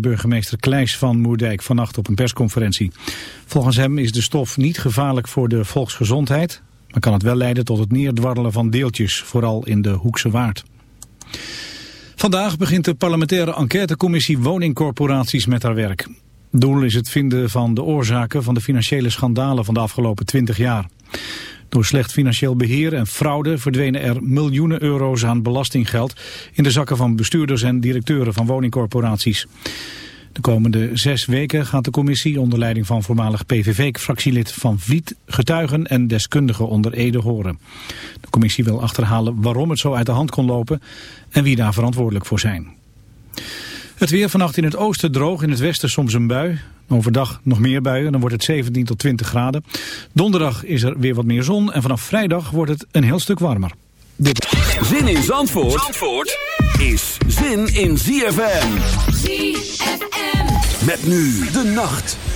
Burgemeester Kleijs van Moerdijk vannacht op een persconferentie. Volgens hem is de stof niet gevaarlijk voor de volksgezondheid... maar kan het wel leiden tot het neerdwarrelen van deeltjes, vooral in de Hoekse Waard. Vandaag begint de parlementaire enquêtecommissie woningcorporaties met haar werk. Doel is het vinden van de oorzaken van de financiële schandalen van de afgelopen 20 jaar. Door slecht financieel beheer en fraude verdwenen er miljoenen euro's aan belastinggeld in de zakken van bestuurders en directeuren van woningcorporaties. De komende zes weken gaat de commissie onder leiding van voormalig PVV-fractielid Van Vliet getuigen en deskundigen onder Ede horen. De commissie wil achterhalen waarom het zo uit de hand kon lopen en wie daar verantwoordelijk voor zijn. Het weer vannacht in het oosten droog, in het westen soms een bui. Overdag nog meer buien, dan wordt het 17 tot 20 graden. Donderdag is er weer wat meer zon en vanaf vrijdag wordt het een heel stuk warmer. Dit... Zin in Zandvoort, Zandvoort is zin in ZFM. ZFM. Met nu de nacht.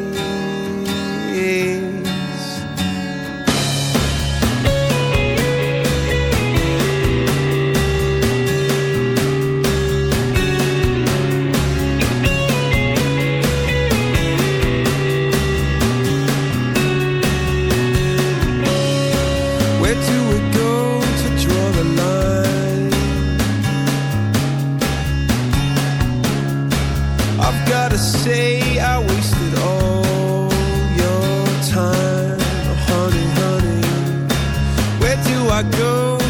Go.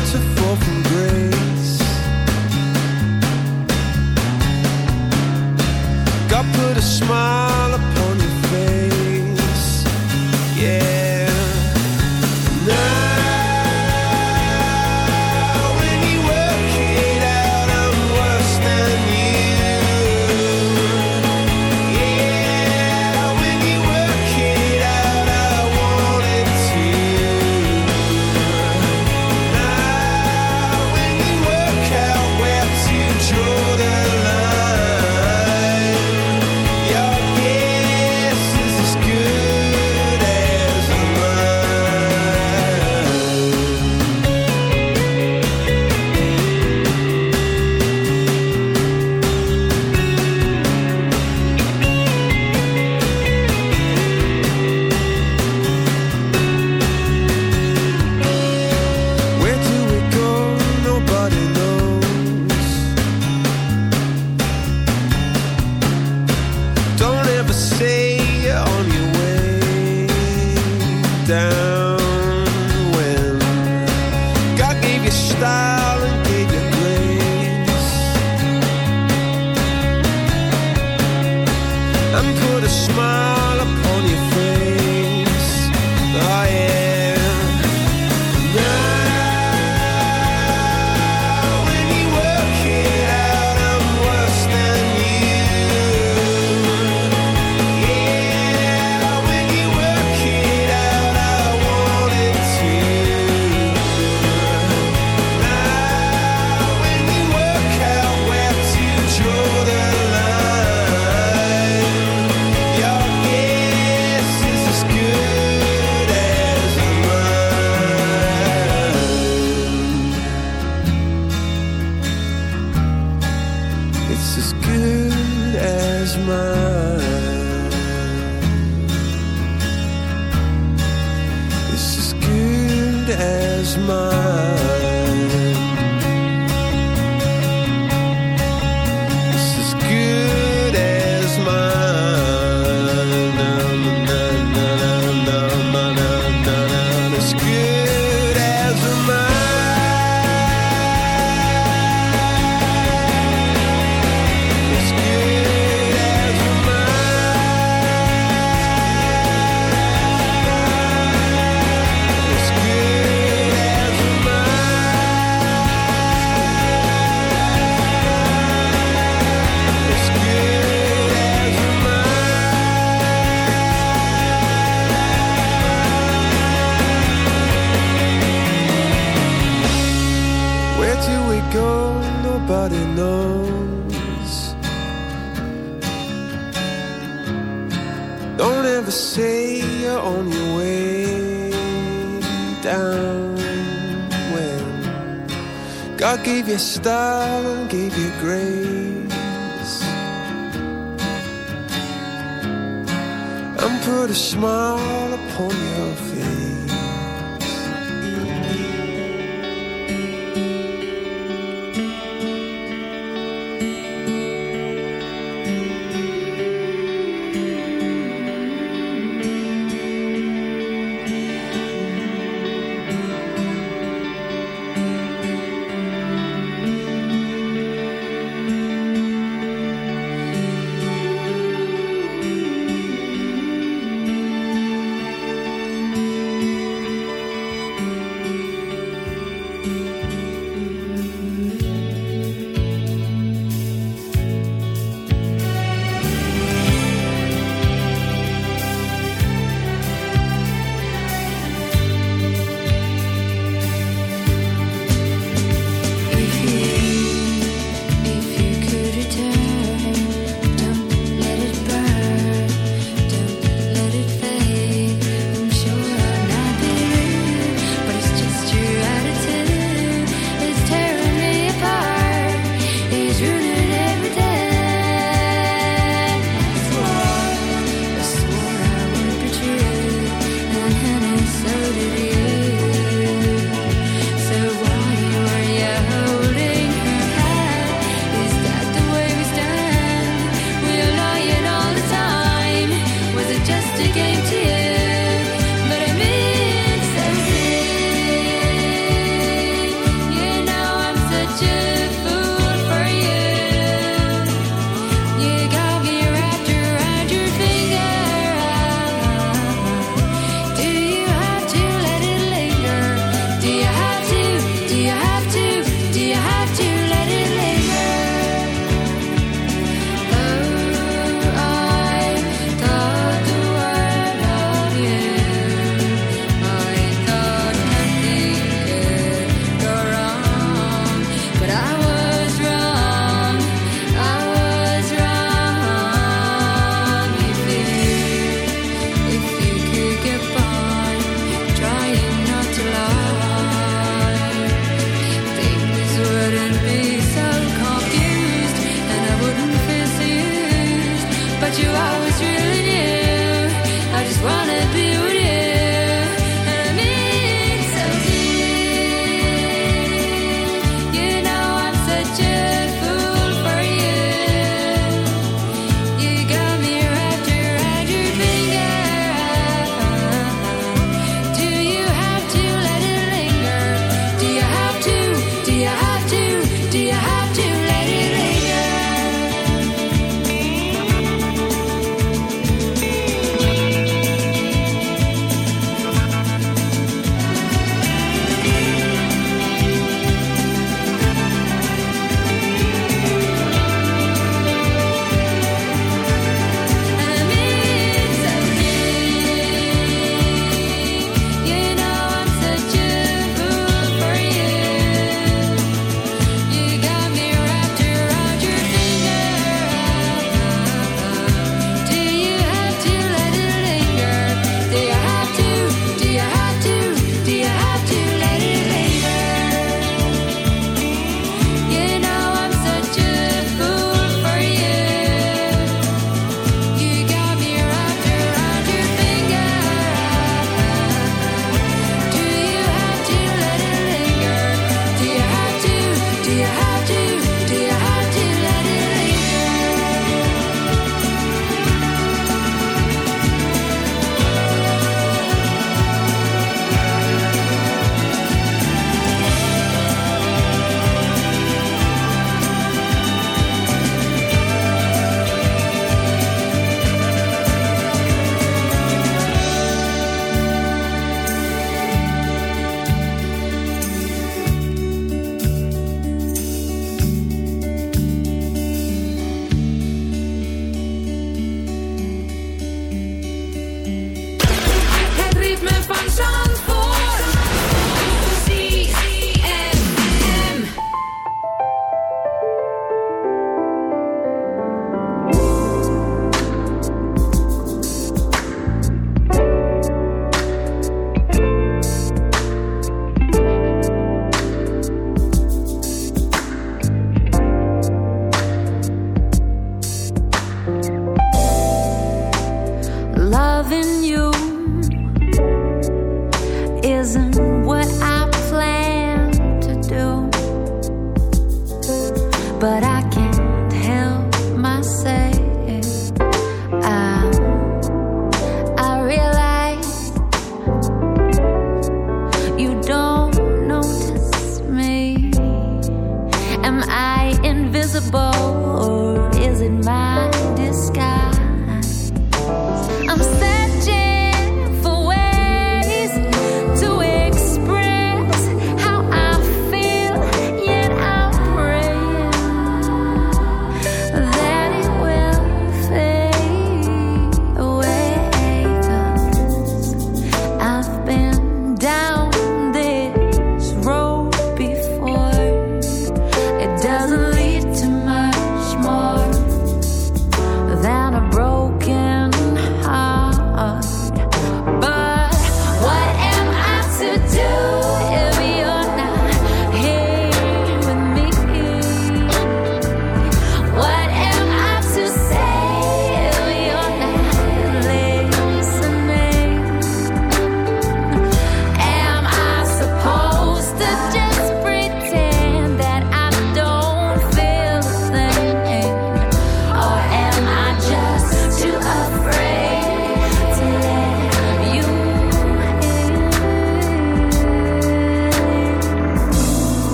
estar.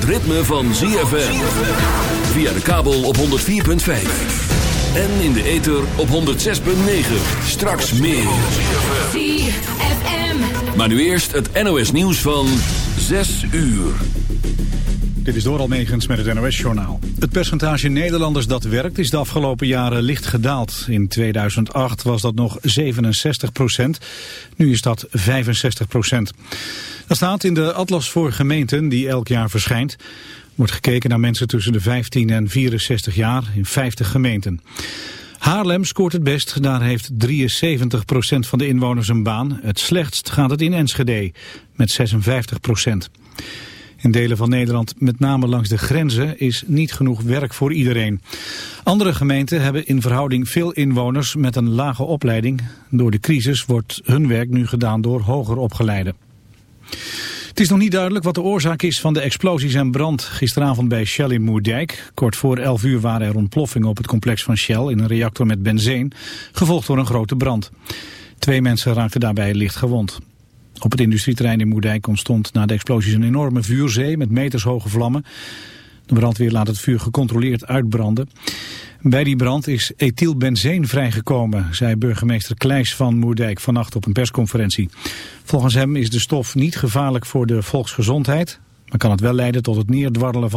het ritme van ZFM. Via de kabel op 104.5. En in de ether op 106.9. Straks meer. Maar nu eerst het NOS nieuws van 6 uur. Dit is door Almegens met het NOS-journaal. Het percentage Nederlanders dat werkt is de afgelopen jaren licht gedaald. In 2008 was dat nog 67 procent. Nu is dat 65 procent. Dat staat in de Atlas voor gemeenten die elk jaar verschijnt. Er wordt gekeken naar mensen tussen de 15 en 64 jaar in 50 gemeenten. Haarlem scoort het best, daar heeft 73 procent van de inwoners een baan. Het slechtst gaat het in Enschede, met 56 procent. In delen van Nederland, met name langs de grenzen, is niet genoeg werk voor iedereen. Andere gemeenten hebben in verhouding veel inwoners met een lage opleiding. Door de crisis wordt hun werk nu gedaan door hoger opgeleiden. Het is nog niet duidelijk wat de oorzaak is van de explosies en brand gisteravond bij Shell in Moerdijk. Kort voor 11 uur waren er ontploffingen op het complex van Shell in een reactor met benzine, gevolgd door een grote brand. Twee mensen raakten daarbij licht gewond. Op het industrieterrein in Moerdijk ontstond na de explosies een enorme vuurzee met metershoge vlammen. De brandweer laat het vuur gecontroleerd uitbranden. Bij die brand is ethylbenzeen vrijgekomen, zei burgemeester Kleijs van Moerdijk vannacht op een persconferentie. Volgens hem is de stof niet gevaarlijk voor de volksgezondheid, maar kan het wel leiden tot het neerdwarrelen van